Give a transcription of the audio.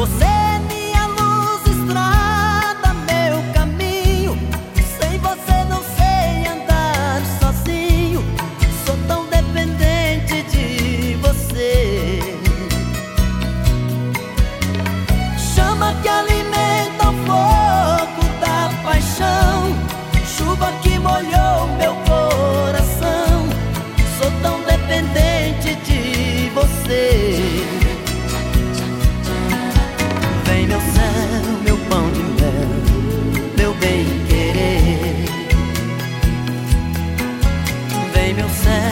Você meu céu.